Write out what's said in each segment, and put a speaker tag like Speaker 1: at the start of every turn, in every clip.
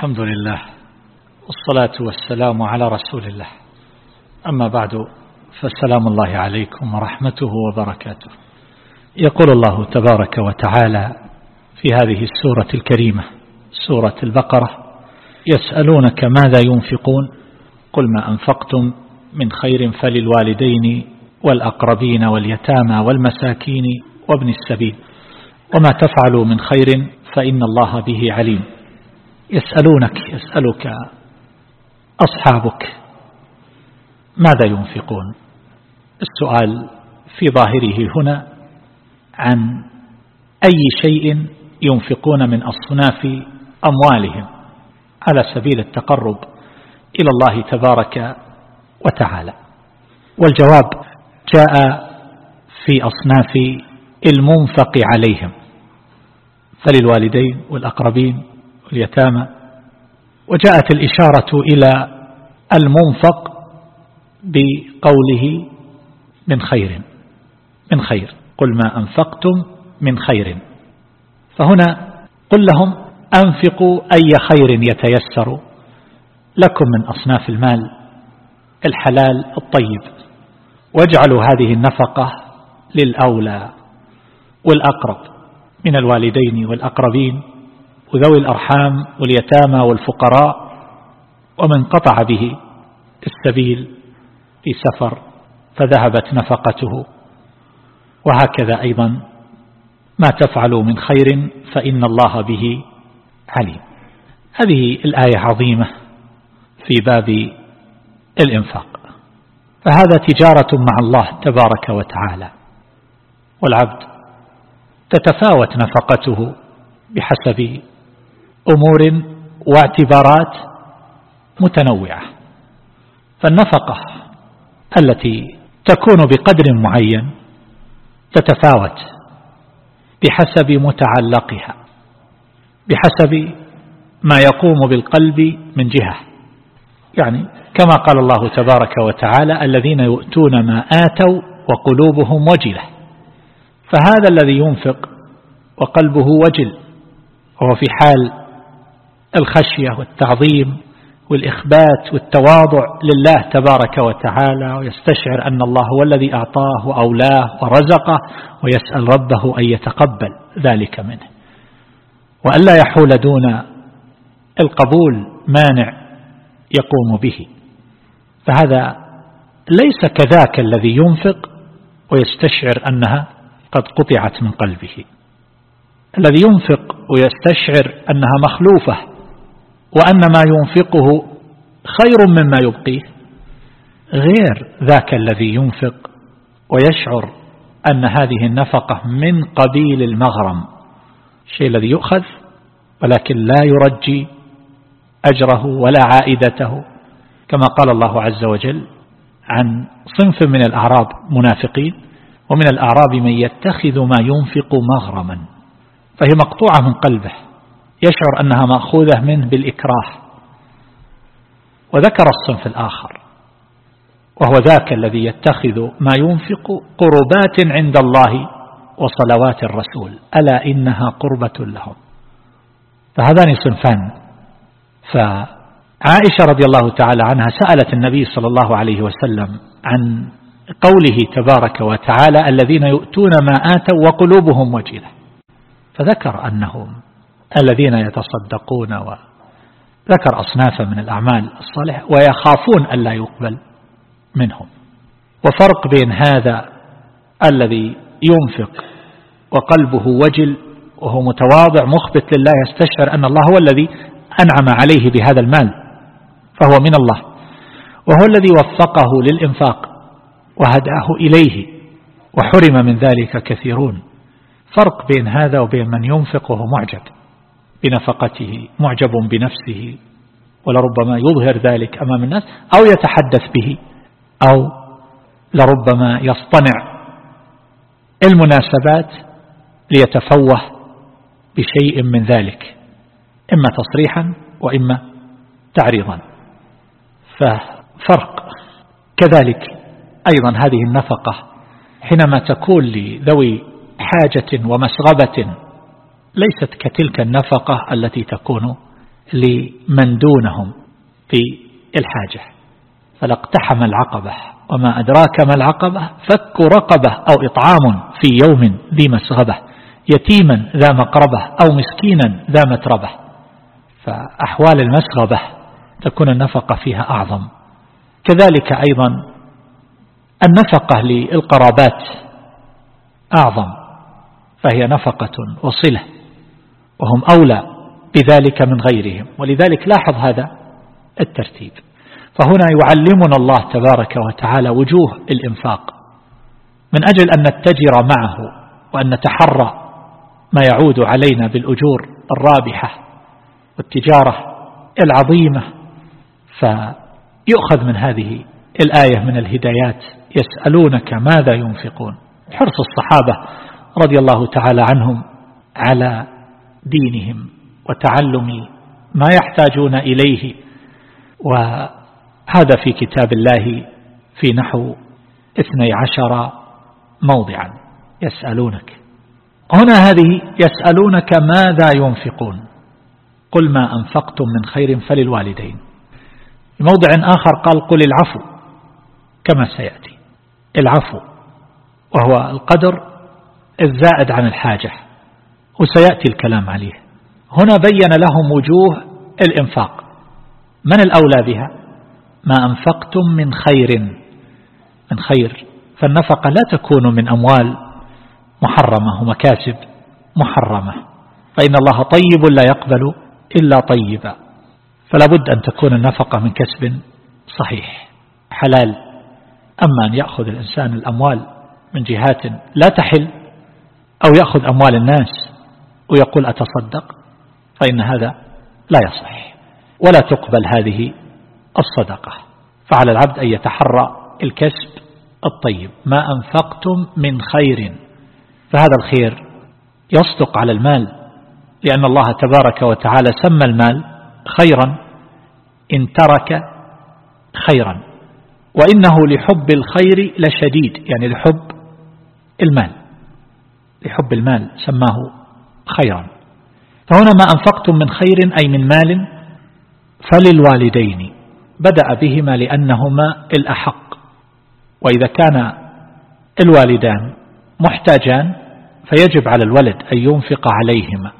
Speaker 1: الحمد لله والصلاة والسلام على رسول الله. أما بعد فالسلام الله عليكم ورحمته وبركاته. يقول الله تبارك وتعالى في هذه السورة الكريمة سورة البقرة يسألونك ماذا ينفقون؟ قل ما أنفقتم من خير فللوالدين والأقربين واليتامى والمساكين وابن السبيل وما تفعلوا من خير فإن الله به عليم. يسألونك يسألك أصحابك ماذا ينفقون؟ السؤال في ظاهره هنا عن أي شيء ينفقون من أصناف أموالهم على سبيل التقرب إلى الله تبارك وتعالى. والجواب جاء في أصناف المنفق عليهم فللوالدين والأقربين واليتامى وجاءت الإشارة إلى المنفق بقوله من خير من خير قل ما أنفقتم من خير. فهنا قل لهم أنفقوا أي خير يتيسر لكم من أصناف المال الحلال الطيب. واجعلوا هذه النفقة للأولى والأقرب من الوالدين والأقربين. وذوي الأرحام واليتامى والفقراء ومن قطع به السبيل في سفر فذهبت نفقته. وهكذا أيضا ما تفعلوا من خير فإن الله به عليم. هذه الآية عظيمة في باب الإنفاق. فهذا تجارة مع الله تبارك وتعالى. والعبد تتفاوت نفقته بحسب أمور واعتبارات متنوعة. فالنفقة التي تكون بقدر معين تتفاوت بحسب متعلقها بحسب ما يقوم بالقلب من جهة. يعني كما قال الله تبارك وتعالى الذين يؤتون ما آتوا وقلوبهم وجلة. فهذا الذي ينفق وقلبه وجل وهو في حال الخشية والتعظيم والإخبات والتواضع لله تبارك وتعالى ويستشعر أن الله هو الذي أعطاه وأولاه ورزقه ويسأل ربه أن يتقبل ذلك منه. وألا يحول دون القبول مانع يقوم به. فهذا ليس كذاك الذي ينفق ويستشعر أنها قد قطعت من قلبه. الذي ينفق ويستشعر أنها مخلوفة وأن ما ينفقه خير مما يبقيه. غير ذاك الذي ينفق ويشعر أن هذه النفقة من قبيل المغرم. الشيء الذي يؤخذ ولكن لا يرجي أجره ولا عائدته. كما قال الله عز وجل عن صنف من الأعراب منافقين ومن الأعراب من يتخذ ما ينفق مغرما. فهي مقطوعة من قلبه. يشعر أنها مأخوذة منه بالإكراه. وذكر الصنف الآخر وهو ذاك الذي يتخذ ما ينفق قربات عند الله وصلوات الرسول ألا إنها قربة لهم. فهذان صنفان. فعائشة رضي الله تعالى عنها سألت النبي صلى الله عليه وسلم عن قوله تبارك وتعالى الذين يؤتون ما آتوا وقلوبهم وجلة فذكر أنهم الذين يتصدقون وذكر أصنافا من الأعمال الصالحة ويخافون أن لا يقبل منهم. وفرق بين هذا الذي ينفق وقلبه وجل وهو متواضع مخبت لله يستشعر أن الله هو الذي أنعم عليه بهذا المال فهو من الله. وهو الذي وفقه للإنفاق وهداه إليه وحرم من ذلك كثيرون. فرق بين هذا وبين من ينفق وهو معجب. بنفقته معجب بنفسه ولربما يظهر ذلك أمام الناس أو يتحدث به أو لربما يصطنع المناسبات ليتفوه بشيء من ذلك إما تصريحا وإما تعريضا. ففرق. كذلك أيضا هذه النفقة حينما تكون لذوي حاجة ومسغبة ليست كتلك النفقة التي تكون لمن دونهم في الحاجة. فلاقتحم العقبة وما أدراك ما العقبة فك رقبة أو إطعام في يوم ذي مسغبة يتيما ذا مقربة أو مسكينا ذا متربة. فأحوال المسغبة تكون النفقة فيها أعظم. كذلك أيضا النفقة للقرابات أعظم. فهي نفقة وصلة. وهم أولى بذلك من غيرهم. ولذلك لاحظ هذا الترتيب. فهنا يعلمنا الله تبارك وتعالى وجوه الإنفاق. من أجل أن نتجر معه وأن نتحرى ما يعود علينا بالأجور الرابحة والتجارة العظيمة فيؤخذ من هذه الآية من الهدايات يسألونك ماذا ينفقون. حرص الصحابة رضي الله تعالى عنهم على دينهم وتعلم ما يحتاجون إليه. وهذا في كتاب الله في نحو اثني عشر موضعا. يسألونك. هنا هذه يسألونك ماذا ينفقون؟ قل ما أنفقتم من خير فللوالدين. موضع آخر قال قل العفو كما سيأتي. العفو وهو القدر الزائد عن الحاجة. وسيأتي الكلام عليه. هنا بين لهم وجوه الإنفاق. من الأولى بها؟ ما أنفقتم من خير. من خير. فالنفقة لا تكون من أموال محرمة ومكاسب محرمة. فإن الله طيب لا يقبل إلا طيبا. فلا بد أن تكون النفقة من كسب صحيح. حلال. أما أن يأخذ الإنسان الأموال من جهات لا تحل أو يأخذ أموال الناس ويقول أتصدق؟ فإن هذا لا يصح. ولا تقبل هذه الصدقة. فعلى العبد أن يتحرى الكسب الطيب. ما أنفقتم من خير. فهذا الخير يصدق على المال لأن الله تبارك وتعالى سمى المال خيرا إن ترك خيرا. وإنه لحب الخير لشديد يعني لحب المال. لحب المال سماه خيرا. فهنا ما أنفقتم من خير أي من مال فللوالدين. بدأ بهما لأنهما الأحق. وإذا كان الوالدان محتاجان فيجب على الولد أن ينفق عليهما.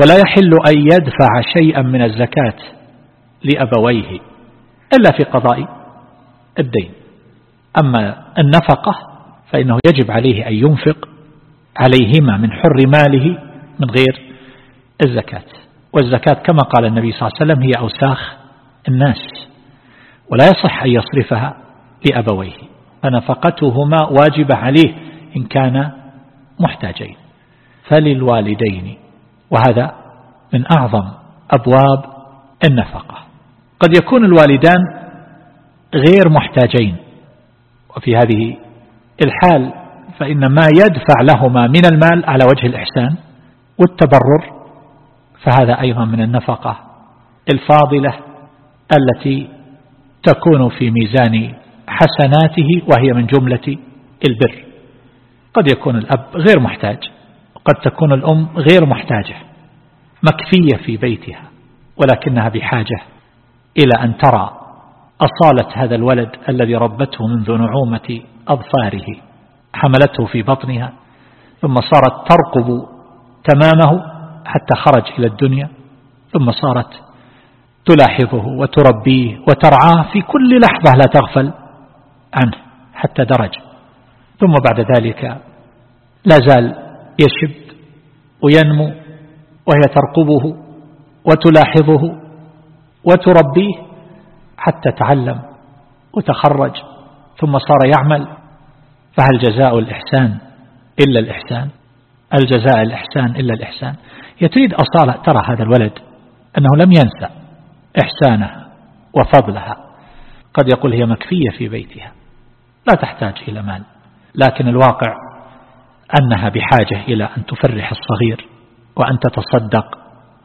Speaker 1: ولا يحل أن يدفع شيئا من الزكاة لأبويه إلا في قضاء الدين. أما النفقة فإنه يجب عليه أن ينفق عليهما من حر ماله من غير الزكاة. والزكاة كما قال النبي صلى الله عليه وسلم هي أوساخ الناس ولا يصح أن يصرفها لأبويه فنفقتهما واجبة عليه إن كان محتاجين. فللوالدين وهذا من أعظم أبواب النفقة. قد يكون الوالدان غير محتاجين وفي هذه الحال فإن ما يدفع لهما من المال على وجه الإحسان والتبرر فهذا أيضا من النفقة الفاضلة التي تكون في ميزان حسناته وهي من جملة البر. قد يكون الأب غير محتاج وقد تكون الأم غير محتاجة مكفية في بيتها ولكنها بحاجة إلى أن ترى أصالة هذا الولد الذي ربته منذ نعومة أظفاره حملته في بطنها ثم صارت ترقب تمامه حتى خرج إلى الدنيا ثم صارت تلاحظه وتربيه وترعاه في كل لحظة لا تغفل عنه حتى درج. ثم بعد ذلك لا زال يشب وينمو وهي ترقبه وتلاحظه وتربيه حتى تعلم وتخرج ثم صار يعمل فهل جزاء الإحسان إلا الإحسان؟ الجزاء الإحسان إلا الإحسان. هي تريد أصالة ترى هذا الولد أنه لم ينسى إحسانها وفضلها. قد يقول هي مكفية في بيتها. لا تحتاج إلى مال. لكن الواقع أنها بحاجة إلى أن تفرح الصغير وأن تتصدق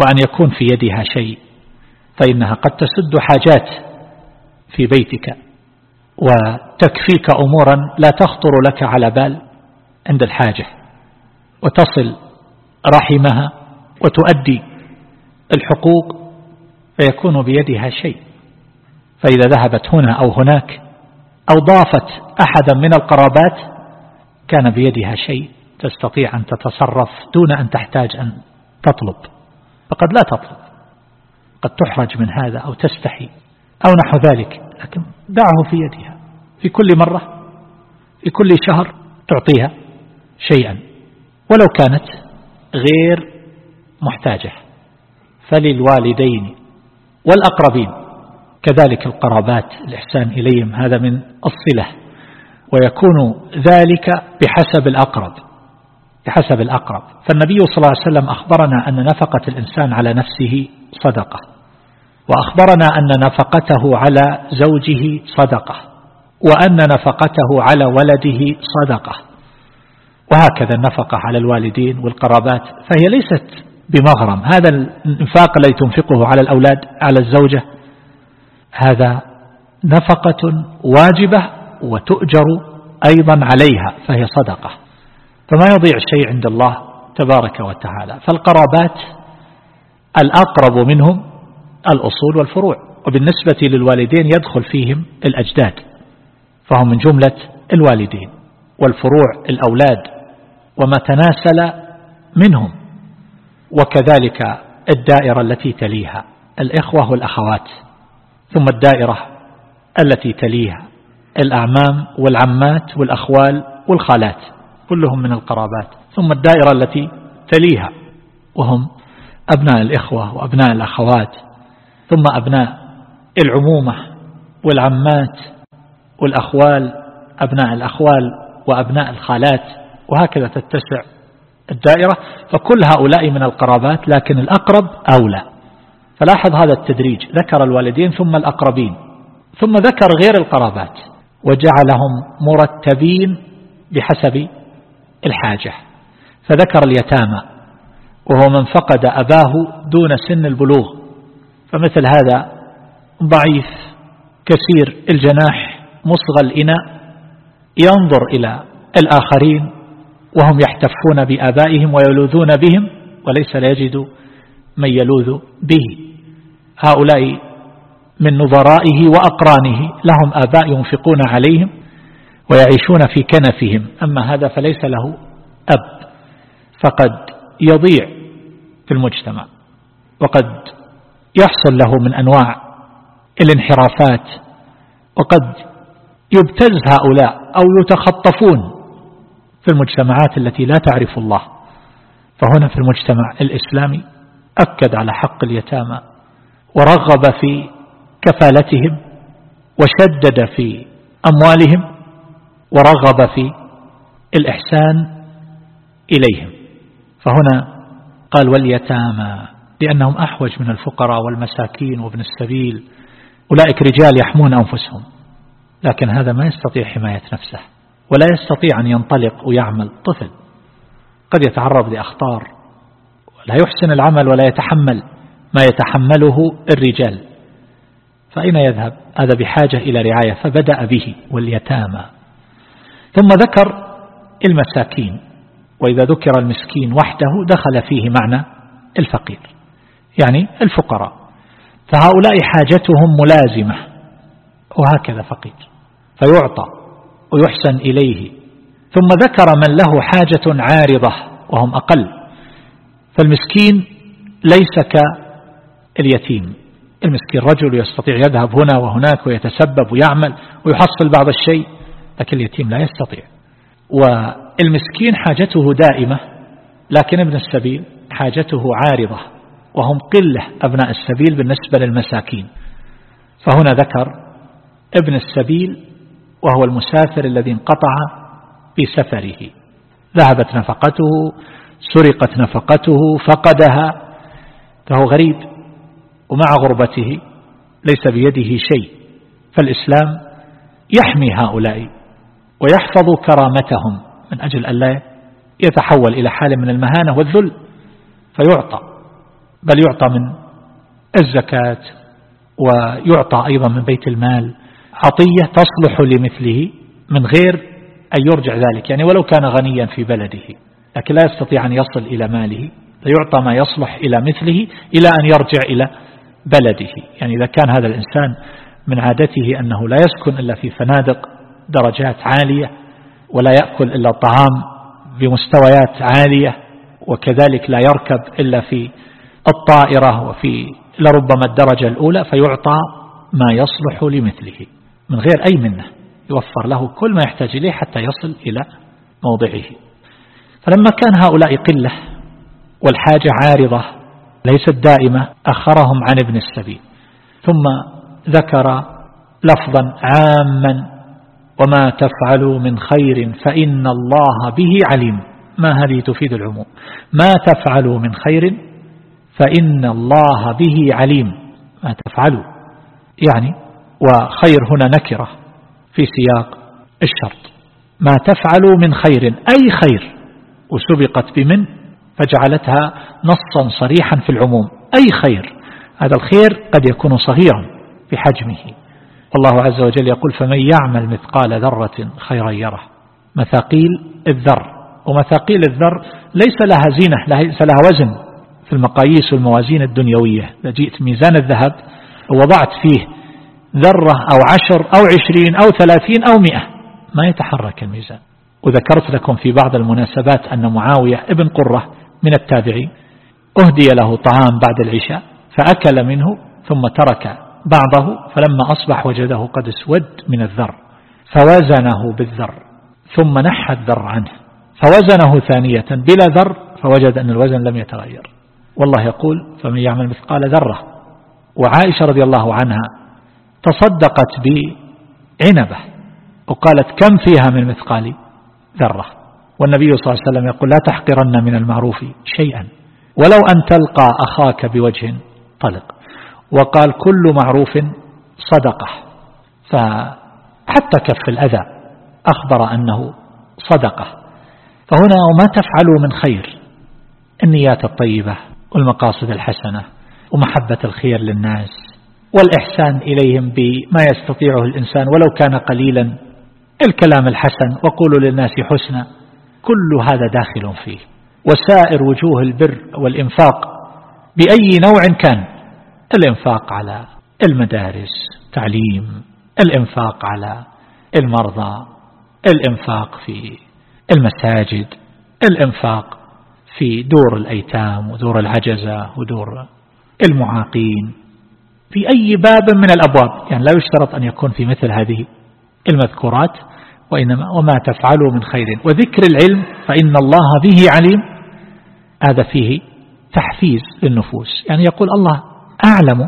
Speaker 1: وأن يكون في يدها شيء. فإنها قد تسد حاجات في بيتك وتكفيك أمورا لا تخطر لك على بال عند الحاجة. وتصل رحمها وتؤدي الحقوق فيكون بيدها شيء. فإذا ذهبت هنا أو هناك أو ضافت أحدا من القرابات كان بيدها شيء. تستطيع أن تتصرف دون أن تحتاج أن تطلب. فقد لا تطلب. قد تحرج من هذا أو تستحي أو نحو ذلك. لكن دعه في يدها. في كل مرة في كل شهر تعطيها شيئا. ولو كانت غير محتاجة. فللوالدين والأقربين كذلك القرابات الإحسان إليهم هذا من الصلة. ويكون ذلك بحسب الأقرب بحسب الأقرب. فالنبي صلى الله عليه وسلم أخبرنا أن نفقة الإنسان على نفسه صدقة وأخبرنا أن نفقته على زوجه صدقة وأن نفقته على ولده صدقة. وهكذا النفقة على الوالدين والقرابات فهي ليست بمغرم. هذا الإنفاق الذي تنفقه على الأولاد على الزوجة هذا نفقة واجبة وتؤجر أيضا عليها فهي صدقة. فما يضيع شيء عند الله تبارك وتعالى. فالقرابات الأقرب منهم الأصول والفروع وبالنسبة للوالدين يدخل فيهم الأجداد فهم من جملة الوالدين والفروع الأولاد. وما تناسل منهم. وكذلك الدائرة التي تليها الإخوة والأخوات. ثم الدائرة التي تليها الأعمام والعمات والأخوال والخالات كلهم من القرابات. ثم الدائرة التي تليها وهم أبناء الإخوة وأبناء الأخوات. ثم أبناء العمومة والعمات والأخوال أبناء الأخوال وأبناء الخالات. وهكذا تتسع الدائرة فكل هؤلاء من القرابات لكن الأقرب أولى. فلاحظ هذا التدريج ذكر الوالدين ثم الأقربين ثم ذكر غير القرابات وجعلهم مرتبين بحسب الحاجة. فذكر اليتامى وهو من فقد أباه دون سن البلوغ. فمثل هذا ضعيف كثير الجناح مصغى الإناء ينظر إلى الآخرين وهم يحتفون بآبائهم ويلوذون بهم وليس لا يجد من يلوذ به. هؤلاء من نظرائه وأقرانه لهم آباء ينفقون عليهم ويعيشون في كنفهم. أما هذا فليس له أب فقد يضيع في المجتمع وقد يحصل له من أنواع الانحرافات وقد يبتز هؤلاء أو يتخطفون. في المجتمعات التي لا تعرف الله. فهنا في المجتمع الإسلامي أكد على حق اليتامى ورغب في كفالتهم وشدد في أموالهم ورغب في الإحسان إليهم. فهنا قال واليتامى لأنهم أحوج من الفقراء والمساكين وابن السبيل. أولئك رجال يحمون أنفسهم لكن هذا ما يستطيع حماية نفسه. ولا يستطيع أن ينطلق ويعمل طفل. قد يتعرض لأخطار لا يحسن العمل ولا يتحمل ما يتحمله الرجال. فأين يذهب؟ هذا بحاجة إلى رعاية فبدأ به واليتامى. ثم ذكر المساكين وإذا ذكر المسكين وحده دخل فيه معنى الفقير يعني الفقراء. فهؤلاء حاجتهم ملازمة وهكذا فقير. فيعطى. ويحسن إليه. ثم ذكر من له حاجة عارضة وهم أقل. فالمسكين ليس كاليتيم. المسكين رجل يستطيع يذهب هنا وهناك ويتسبب ويعمل ويحصل بعض الشيء لكن اليتيم لا يستطيع. والمسكين حاجته دائمة لكن ابن السبيل حاجته عارضة وهم قلة أبناء السبيل بالنسبة للمساكين. فهنا ذكر ابن السبيل وهو المسافر الذي انقطع في سفره. ذهبت نفقته سرقت نفقته فقدها. فهو غريب ومع غربته ليس بيده شيء. فالإسلام يحمي هؤلاء ويحفظ كرامتهم من أجل أن لا يتحول إلى حال من المهانة والذل فيعطى. بل يعطى من الزكاة ويعطى أيضا من بيت المال. عطية تصلح لمثله من غير أن يرجع ذلك يعني ولو كان غنيا في بلده لكن لا يستطيع أن يصل إلى ماله فيعطى ما يصلح إلى مثله إلى أن يرجع إلى بلده. يعني إذا كان هذا الإنسان من عادته أنه لا يسكن إلا في فنادق درجات عالية ولا يأكل إلا طعام بمستويات عالية وكذلك لا يركب إلا في الطائرة وفي لربما الدرجة الأولى فيعطى ما يصلح لمثله. من غير أي منة يوفر له كل ما يحتاج إليه حتى يصل إلى موضعه. فلما كان هؤلاء قلة والحاجة عارضة ليست دائمة أخرهم عن ابن السبيل. ثم ذكر لفظا عاما وما تفعلوا من خير فإن الله به عليم. ما هذه تفيد العموم؟ ما تفعلوا من خير فإن الله به عليم. ما تفعلوا يعني وخير هنا نكرة في سياق الشرط. ما تفعلوا من خير أي خير وسبقت بمن؟ فجعلتها نصا صريحا في العموم. أي خير؟ هذا الخير قد يكون صغيرا بحجمه والله عز وجل يقول فمن يعمل مثقال ذرة خيرا يره. مثاقيل الذر ومثاقيل الذر ليس لها زينة ليس لها وزن في المقاييس والموازين الدنيوية. إذا جئت ميزان الذهب ووضعت فيه ذرة أو عشر أو عشرين أو ثلاثين أو مئة. ما يتحرك الميزان. وذكرت لكم في بعض المناسبات أن معاوية ابن قرة من التابعين أهدي له طعام بعد العشاء فأكل منه ثم ترك بعضه فلما أصبح وجده قد اسود من الذر فوزنه بالذر ثم نحى الذر عنه فوزنه ثانية بلا ذر فوجد أن الوزن لم يتغير. والله يقول فمن يعمل مثقال ذرة؟ وعائشة رضي الله عنها تصدقت بعنبة وقالت كم فيها من مثقال ذرة والنبي صلى الله عليه وسلم يقول لا تحقرن من المعروف شيئا ولو أن تلقى أخاك بوجه طلق وقال كل معروف صدقة فحتى كف الأذى أخبر أنه صدقة فهنا وما تفعلوا من خير النيات الطيبة والمقاصد الحسنة ومحبة الخير للناس والإحسان إليهم بما يستطيعه الإنسان ولو كان قليلا. الكلام الحسن وقولوا للناس حسنا كل هذا داخل فيه. وسائر وجوه البر والإنفاق بأي نوع كان الإنفاق على المدارس تعليم الإنفاق على المرضى الإنفاق في المساجد الإنفاق في دور الأيتام ودور العجزة ودور المعاقين. في أي باب من الأبواب. يعني لا يشترط أن يكون في مثل هذه المذكورات وإنما وما تفعلوا من خير. وذكر العلم فإن الله به عليم. هذا فيه تحفيز للنفوس. يعني يقول الله أعلم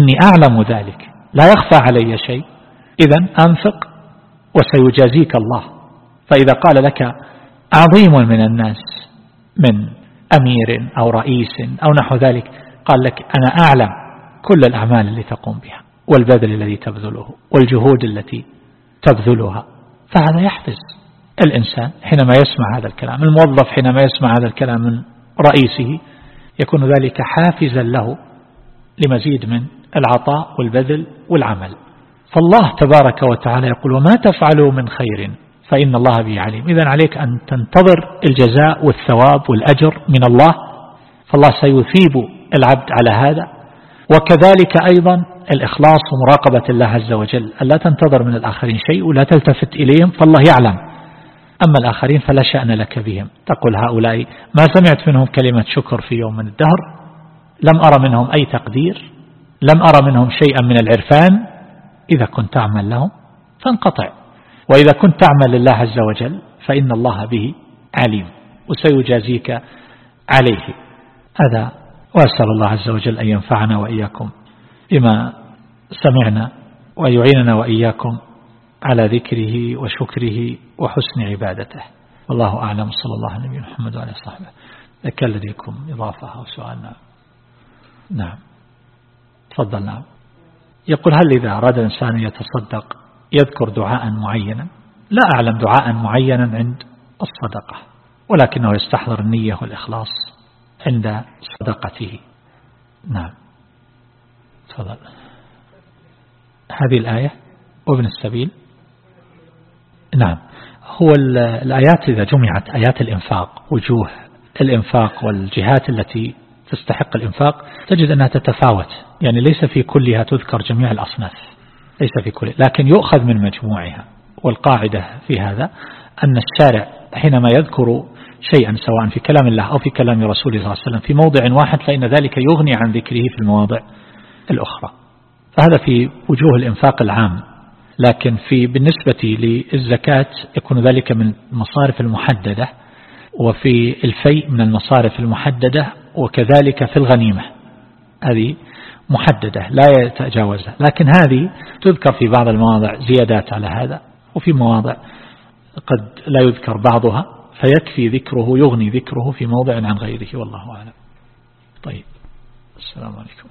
Speaker 1: إني أعلم ذلك. لا يخفى علي شيء. إذا أنفق وسيجازيك الله. فإذا قال لك عظيم من الناس من أمير أو رئيس أو نحو ذلك قال لك أنا أعلم. كل الأعمال التي تقوم بها والبذل الذي تبذله والجهود التي تبذلها. فهذا يحفز الإنسان حينما يسمع هذا الكلام الموظف حينما يسمع هذا الكلام من رئيسه يكون ذلك حافزا له لمزيد من العطاء والبذل والعمل. فالله تبارك وتعالى يقول وما تفعلوا من خير فإن الله به عليم. إذا عليك أن تنتظر الجزاء والثواب والأجر من الله فالله سيثيب العبد على هذا. وكذلك أيضا الإخلاص ومراقبة الله عز وجل. ألا تنتظر من الآخرين شيء ولا تلتفت إليهم فالله يعلم. أما الآخرين فلا شأن لك بهم. تقول هؤلاء ما سمعت منهم كلمة شكر في يوم من الدهر؟ لم أرى منهم أي تقدير؟ لم أرى منهم شيئا من العرفان؟ إذا كنت تعمل لهم فانقطع. وإذا كنت تعمل لله عز وجل فإن الله به عليم. وسيجازيك عليه. هذا وأسأل الله عز وجل أن ينفعنا وإياكم بما سمعنا ويعيننا وإياكم على ذكره وشكره وحسن عبادته. والله أعلم. صلى الله عليه نبينا محمد وعلى صحبه ذكر لديكم إضافة أو سؤال. نعم. نعم. تفضل. نعم. يقول هل إذا أراد الإنسان أن يتصدق يذكر دعاء معينا؟ لا أعلم دعاء معينا عند الصدقة ولكنه يستحضر النية والإخلاص. عند صدقته. نعم. تفضل. هذه الآية وابن السبيل. نعم. هو الآيات إذا جمعت آيات الإنفاق وجوه الإنفاق والجهات التي تستحق الإنفاق تجد أنها تتفاوت. يعني ليس في كلها تذكر جميع الأصناف. ليس في كل لكن يؤخذ من مجموعها. والقاعدة في هذا أن الشارع حينما يذكر شيئا سواء في كلام الله أو في كلام رسوله صلى الله عليه وسلم. في موضع واحد فإن ذلك يغني عن ذكره في المواضع الأخرى. فهذا في وجوه الإنفاق العام. لكن في بالنسبة للزكاة يكون ذلك من المصارف المحددة وفي الفيء من المصارف المحددة وكذلك في الغنيمة. هذه محددة لا يتجاوزها. لكن هذه تذكر في بعض المواضع زيادات على هذا وفي مواضع قد لا يذكر بعضها. فيكفي ذكره يغني ذكره في موضع عن غيره والله أعلم. طيب السلام عليكم.